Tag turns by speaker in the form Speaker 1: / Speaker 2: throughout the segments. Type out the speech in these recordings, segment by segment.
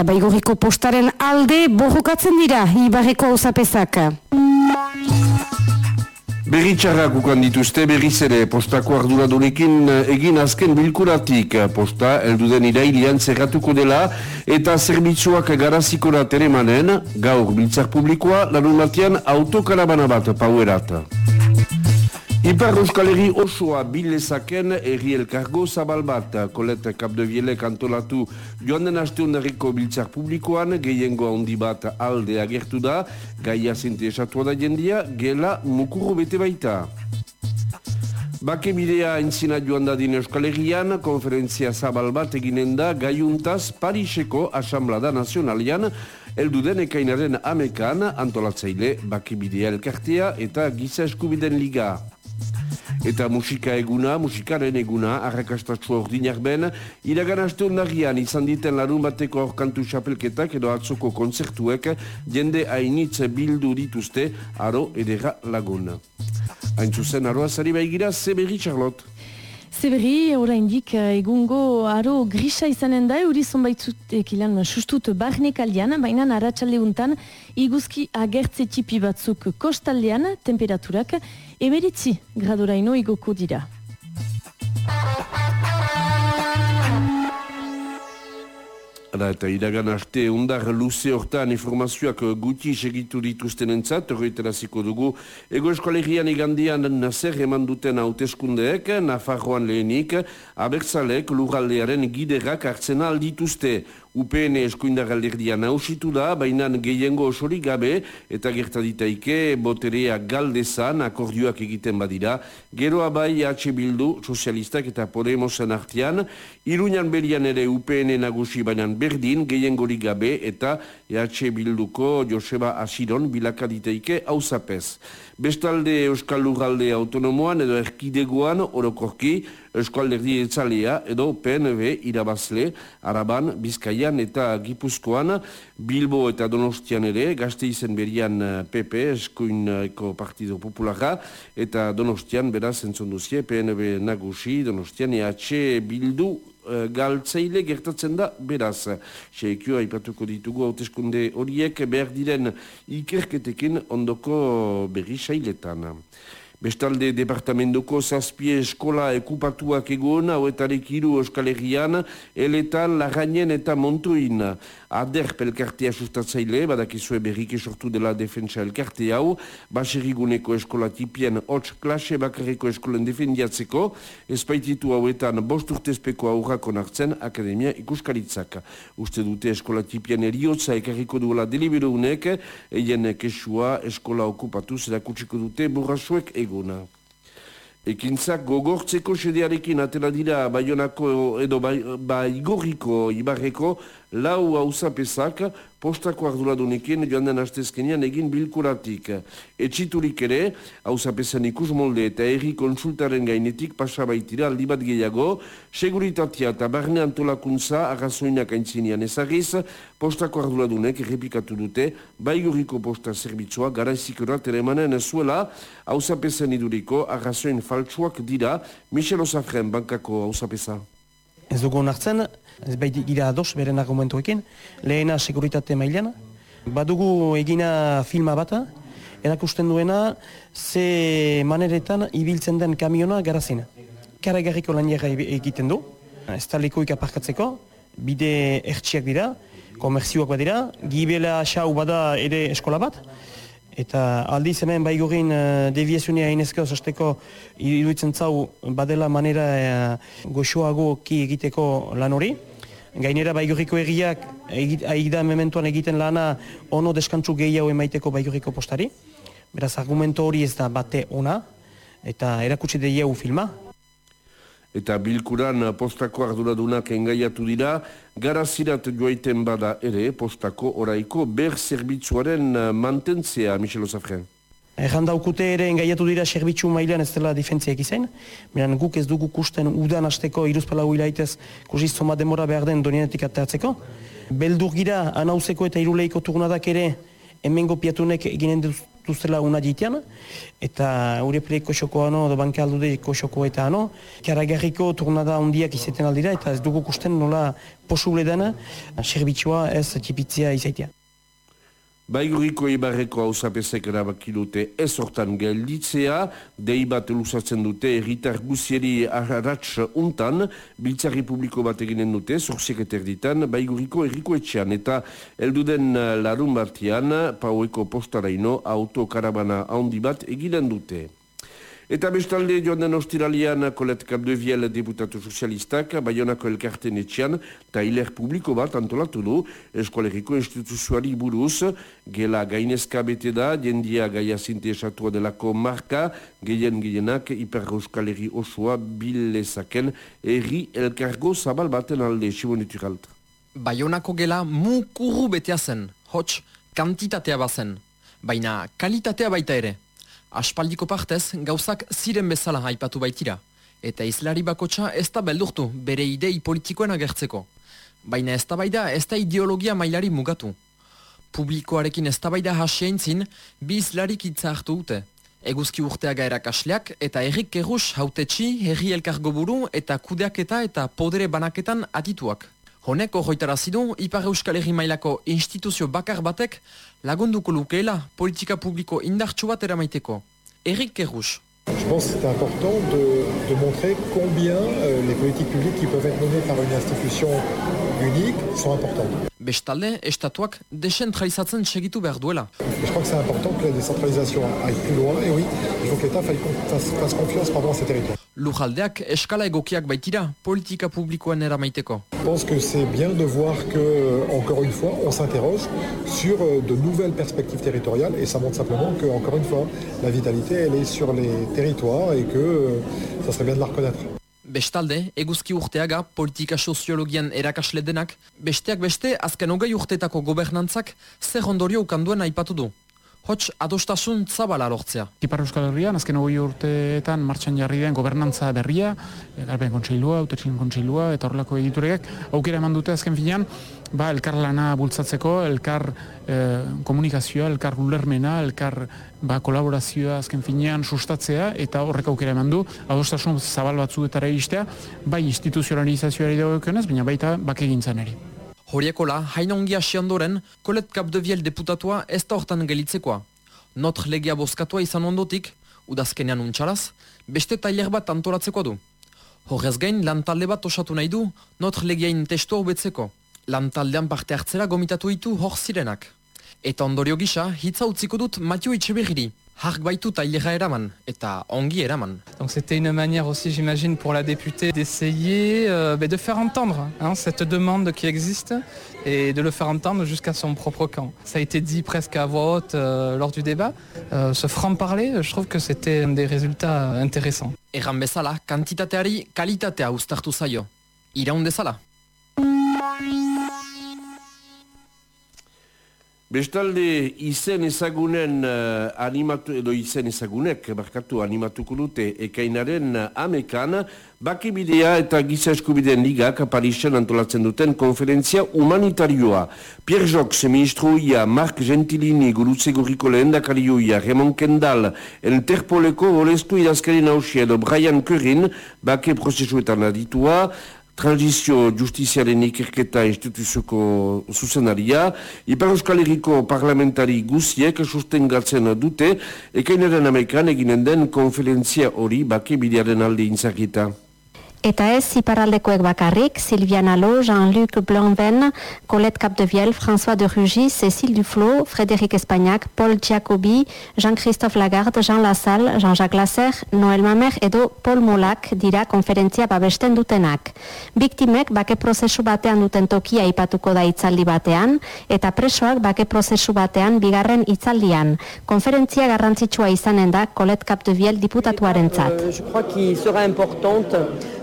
Speaker 1: eta baigoriko postaren alde borrokatzen dira ibarreko hausapezak.
Speaker 2: Berri txarrak ukan dituzte berriz ere postako arduradunekin egin azken bilkuratik. Posta elduden irailian zerratuko dela eta zerbitzuak garaziko da teremanen, gaur biltzar publikoa lanun batean autokarabana bat pauerat. Ipar Euskal Herri osoa bilezaken erri elkargo zabal bat. Kolet Kapdevielek antolatu joan den aste ondarriko biltzar publikoan, gehiengo handi bat alde agertu da, gaia zente esatua da jendia, gela mukuru bete baita. Bake bidea entzina joan dadin Euskal Herrian, konferentzia zabal bat eginen da gaiuntaz Pariseko Asamblada Nazionalian, elduden ekainaren amekan antolatzaile Bake bidea elkartea eta Giza Eskubiden Liga. Eta musika eguna, musikaren eguna, arrakastatxua ordinak ben, iragan aste ondagian izan diten larun bateko orkantu xapelketak edo atzoko konzertuek jende hainitz bildu dituzte aro edera lagun. Hain zuzen, aroa zari baigira, Zeberri Charlotte.
Speaker 3: Zeberri, oraindik egungo aro grisa izanen da, euri zonbaitzut ekilan sustut barnek aldean, baina naratxalde untan, iguzki agertze tipi batzuk kostaldean, temperaturak, emeritzi gradoraino igoko dira.
Speaker 2: Hala, eta iragan arte undar luze hortan informazioak guti segitu dituzten entzat, horretaraziko dugu. Ego eskolegian igandian nazer eman duten hauteskundeek, Nafarroan lehenik, abertzalek lurraldearen giderak hartzen aldituzte. UPN eskuindar alderdia nausitu da, baina gehiengo osorik gabe eta gertaditaike boterea galdezan akordioak egiten badira. Geroa bai H. Bildu, sozialistak eta Podemosen artian, Iruñan berian ere UPN nagusi baina berdin gehiengorik gabe eta H. Bilduko Joseba Asiron bilakaditeike hausapez. Bestalde Euskal Lurralde Autonomoan edo Erkidegoan orokorki Euskal Lerdi Etzalea edo PNV irabazle Araban, Bizkaian eta Gipuzkoan Bilbo eta Donostian ere gazte izen berian PP Eskuineko Partido Populara eta Donostian beraz entzonduzie PNV Nagusi Donostian EH Bildu galtzaile gertatzen da beraz. Seikio aipatuko ditugu hauteskunde horiek behar diren ikerketekin ondoko berri sailetan. Bestalde departamentuko zazpie eskola ekupatuak egon, hauetarik iru euskal herrian, eletan, laganen eta montuin. Ader pelkartea sustatzaile, badakizue berrike sortu dela defentsa elkarte hau, baserriguneko eskola tipien hots klase bakarreko eskolen defendiatzeko, espaititu hauetan bost urtezpeko aurrako nartzen akademia ikuskaritzak. Uste dute eskola tipien eriotza ekarriko duela deliberounek, eien kesua eskola okupatu zerakutsiko dute burrasuek eguna. Ekintzak gogortzeko sedearekin atela dira Bayonako edo Baigorriko bai Ibarreko lau hausapesak postako arduradunekin joan den astezkenian egin bilkuratik. Etxiturik ere, hausapesan ikus molde eta erri konsultaren gainetik pasabaitira aldi bat gehiago, seguritatea eta barne antolakuntza arrazoinak aintzinean ezagiz, postako arduradunek errepikatu dute, baiguriko posta zerbitzua garaizik erat ere manen zuela, hausapesan iduriko arrazoin faltsuak dira, Michel Osafren bankako hausapesa.
Speaker 4: Ez dugu nartzen, ez bai gira ados beren argumentuekin, lehena seguritate mailean. Badugu egina filma bata, erakusten duena ze maneretan ibiltzen den kamiona garazina. Karagarriko lan egiten du, ez talikoik aparkatzeko, bide ertsiak dira, komerzioak badira, gibela xau bada ere eskola bat, Eta aldiz hemen baigurin uh, deviazionia inezko zasteko iruditzen zau badela manera uh, goxoago ki egiteko lan hori. Gainera baiguriko egiak aida mementuan egiten lana ono deskantzu gehiago emaiteko baiguriko postari. Beraz argumento hori ez da bate ona eta erakutsi deiegu filma.
Speaker 2: Eta bilkuran postako arduradunak engaiatu dira, garazirat joaiten bada ere postako oraiko ber zerbitzuaren mantentzea, Michel Osafren.
Speaker 4: Erran daukute ere engaiatu dira serbitzu mailean ez dela difentziak izan. Miran guk ez dugu kusten udan hasteko iruzpala huilaitez kusiz zoma demora behar den donienetik ateatzeko. Beldur gira anauzeko eta iruleiko turnadak ere hemengo piatunek eginen duztela una jitean, eta Ureple koxoko ano, edo banka aldude koxoko eta ano, karagarriko turnada ondiak izeten aldira, eta ez dugu kusten nola posible dena, serbitxua ez tipitzea izaitea.
Speaker 2: Baiguriko ibarreko hau zapesek erabaki dute. Ez hortan gelditzea, dei bat luzatzen dute erritar guzieri arratx untan, biltzarri publiko bat eginen dute, zorziek eterditan, baiguriko erriko etxean, eta elduden larun batian, paueko postaraino, autokarabana handi bat eginen dute. Eta bestalde joan den ostiralian Kolet Kapdeviel deputatu sozialistak Bayonako elkarten etxean eta hiler publiko bat antolatu du eskualeriko instituzioari buruz gela gainezka bete da jendia gaia zinte esatua delako marka gehien gehienak hiper euskaleri osoa bilezaken erri elkargo zabal baten alde sibonitu galt.
Speaker 5: Bayonako gela mukuru betea zen, hots kantitatea bazen, baina kalitatea baita ere. Aspaldiko partez, gauzak ziren bezala haipatu baitira. Eta izlari bakotsa ez da beldurtu bere idei politikoen agertzeko. Baina ez da baida ez da ideologia mailari mugatu. Publikoarekin ez da baida hasiaintzin, bi izlarik itza hartu dute. Eguzki urteaga erakasleak eta errik kerrus hautetxi, herri elkargo buru eta kudeaketa eta podere banaketan atituak.
Speaker 6: Je pense que c'est important de, de montrer combien euh, les politiques publiques qui peuvent être menées par une institution unique sont importantes.
Speaker 5: Bestalde, estatuak desentralizatzen segitu behar duela.
Speaker 6: Et je crois que c'est important que la décentralisation aille plus loin, et oui, il faut que l'État fasse, fasse confiance pardon, à ces territoires.
Speaker 5: Lujaldeak eskala egokiak baitira politika publikoan eramaiteko.
Speaker 6: Je pense que c'est bien de voir que, encore une fois, on s'interroge sur de nouvelles perspectives territoriales et ça montre simplement que, encore une fois, la vitalité, elle est sur les territoires et que ça serait bien de la reconnaître.
Speaker 5: Bestalde, eguzki urteaga politika soziologian erakasle denak, besteak beste azken hogei urtetako gobernantzak zer ondorio ukanduen aipatu du. Hots, adostasun zabala lortzea.
Speaker 7: Ipar Euskal Herrian, azken hogei urteetan martxan jarri den gobernantza berria, garben kontseilua, autetxin kontseilua, eta horrelako egituregek, aukera eman dute azken finean, ba, elkar lana bultzatzeko, elkar eh, komunikazioa, elkar ulermena, elkar ba, kolaborazioa azken finean sustatzea, eta horrek aukera eman du, adostasun zabal batzuetara iristea, bai instituzionalizazioari dagoekionez, baina baita bakegintzan ere.
Speaker 5: Horiekola, hain ongi hasi ondoren, Kolet Kapdeviel deputatua ez da hortan gelitzekoa. Notr legia bozkatua izan ondotik, udazkenean untxalaz, beste tailer bat antoratzeko du. Horrez gain, lantalde bat osatu nahi du, Notr legiain testua hobetzeko. Lantaldean parte hartzera gomitatu ditu hor zirenak. Eta ondorio gisa, hitza utziko dut Matio Itxeberri,
Speaker 8: Donc c'était une manière aussi, j'imagine, pour la députée d'essayer euh, de faire entendre hein, cette demande qui existe et de le faire entendre jusqu'à son propre camp. Ça a été dit presque à voix haute euh, lors du débat. Euh, ce franc-parler, je trouve que c'était un des résultats intéressants.
Speaker 5: Erran bezala, kantitateari kalitatea uztartu zaio. Iraun dezala.
Speaker 2: Bestalde izen ezagunen uh, animatu, edo izen ezagunek, barkatu animatuko dute ekainaren amekan, bakibidea eta giza eskubideen ligak Parisen antolatzen duten konferentzia humanitarioa. Pierre Jox, ministruia, Marc Gentilini, gurutze gurriko lehendakarioia, Raymond Kendall, Interpoleko bolestu idazkari nausia edo Brian Currin, bake prozesuetan aditua, Transizio Justiziaren ikerketa instituzioko zuzenaria, Ipar Euskal Herriko parlamentari guziek sustengatzen dute, ekainaren amekan eginen den konferentzia hori bake bidearen alde intzakita.
Speaker 9: Eta ez iparaldekoek bakarrik, Sylviana Lo, Jean-Luc Blanven, Colette Capdevielle, François de Rugy, Cécile Duflo, Frédéric Espagnac, Paul Giacobi, Jean-Christophe Lagarde, Jean Lassalle, Jean-Jacques Lasser, Noel Mamer edo Paul Molak dira konferentzia babesten dutenak. Biktimek bake prozesu batean duten tokia ipatuko da itzaldi batean, eta presoak bake prozesu batean bigarren itzaldian. Konferentzia garrantzitsua izanen da Colette Capdevielle diputatuaren zat.
Speaker 10: Je crois qu'il sera importante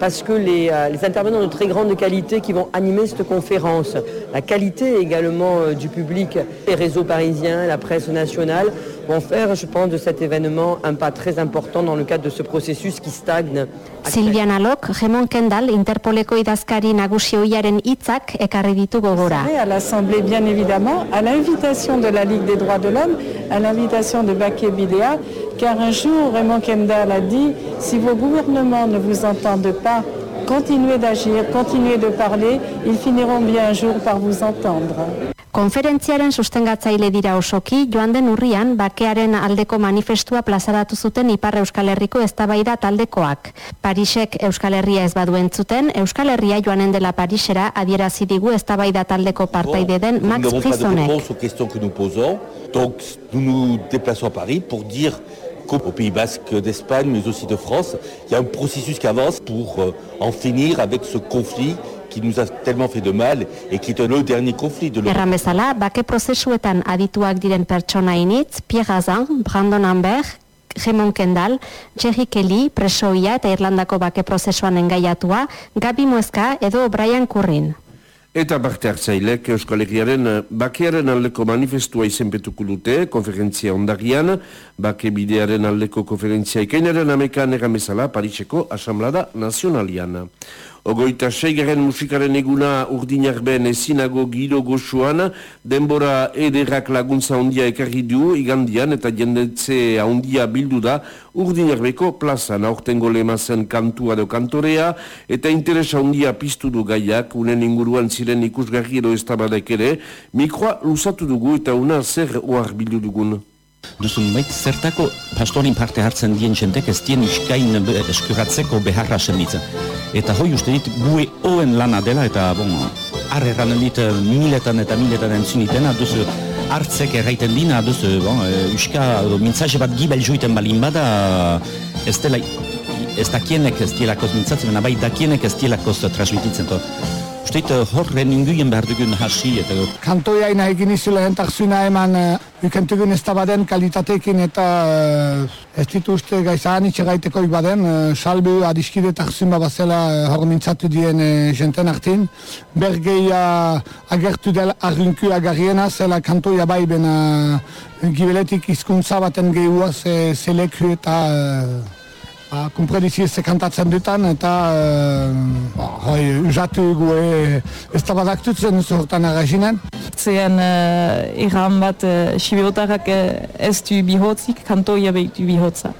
Speaker 10: parce que les, euh, les, intervenants de très grande qualité qui vont animer cette conférence, la qualité également euh, du public, les réseaux parisiens, la presse nationale, vont faire, je pense, de cet événement un pas très important dans le cadre de ce processus qui stagne.
Speaker 9: Silviana Lok, Raymond Kendall, Interpoleko idazkari nagusi oiaren hitzak ekarri ditu gogora.
Speaker 11: À l'Assemblée, bien évidemment, à l'invitation de la Ligue des droits de l'homme, à l'invitation de Baké Bidéa, car un jour, Raymond Kendall a dit, si vos gouvernements ne vous entendent pas, continuez d'agir, continuez de parler, ils finiront bien un jour par vous entendre.
Speaker 9: Konferentziaren sustengatzaile dira osoki, joan den urrian, bakearen aldeko manifestua plazaratu zuten Ipar Euskal Herriko eztabaida taldekoak. Parisek Euskal Herria ez badu entzuten, Euskal Herria joanen dela Parisera adierazi digu eztabaida taldeko partaide den Max Frisonek.
Speaker 12: Donc nous nous déplaçons à Paris pour dire qu'au Pays Basque d'Espagne, mais aussi de France, il y a un processus qui avance pour euh, en finir avec ce conflit qui nous a tellement fait de mal et qui est le dernier conflit de l'Europe.
Speaker 9: Erran bezala, bake prozesuetan adituak diren pertsona initz, Pierre Azan, Brandon Amber, Raymond Kendall, Jerry Kelly, presoia eta Irlandako bake prozesuan engaiatua, Gabi Mueska edo Brian Currin.
Speaker 2: Eta parte hartzailek Euskal Herriaren eh, bakearen aldeko manifestua izenpetuko dute, konferentzia ondarian, bake bidearen aldeko konferentzia ikainaren amekan erramezala Pariseko Asamblada Nazionalian. Ogoita seigaren musikaren eguna urdinarben ezinago giro goxuan, denbora ederrak laguntza ondia ekarri du igandian eta jendetze handia bildu da urdinarbeko plazan. Aurtengo lemazen kantua edo kantorea eta interesa handia piztu du gaiak. Unen inguruan ziren ikusgarri edo eztabadek ere, mikroa luzatu dugu eta una zer oar bildu dugun.
Speaker 13: Duzu nubait, zertako pastorin parte hartzen dien jentek ez dien iskain eskuratzeko beharra senditzen. Eta hoi uste dit gue oen lana dela eta bon, arre erranen dit eh, miletan eta miletan entzun itena, duzu hartzek erraiten dina, duzu bon, e, uska, edo mintzaje bat gibel joiten balin bada, ez dela ez dakienek ez dielakoz mintzatzen, baina bai dakienek ez dielakoz transmititzen. To. Uste dit, eh, horren inguien behar dugun hasi eta
Speaker 14: Kantoia ina egin izu lehentasuna eman uh, ukentugun ez baden kalitatekin eta uh, ez dituzte gaizan itxe gaiteko baden, uh, salbu adiskide takzun babazela uh, hor mintzatu dien uh, jenten artin. Bergeia agertu dela arrinku agarriena, zela kantoia bai ben uh, gibeletik izkuntza baten gehua ze, ze leku eta uh, Ba, kumpredizi ez kantatzen dutan eta uh, hoi, usatu gue ez da badaktutzen zortan agazinen.
Speaker 11: Zean uh, bat uh, siberotarrak uh, ez du bihotzik, kantoia behit du bihotza.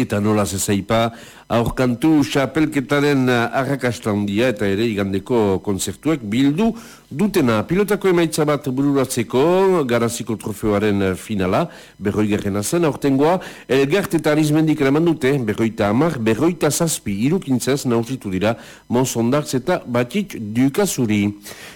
Speaker 2: Eta nola zezaipa, aurkantu xapelketaren eh, arrakasta handia eta ere igandeko konzertuek bildu dutena. Pilotako emaitza bat bururatzeko, garaziko trofeoaren eh, finala, berroi gerrena zen, aurtengoa, elgart eta arizmendik eraman dute, berroita amar, berroita zazpi, irukintzaz nausitu dira, Monsondartz eta Batit Dukazuri.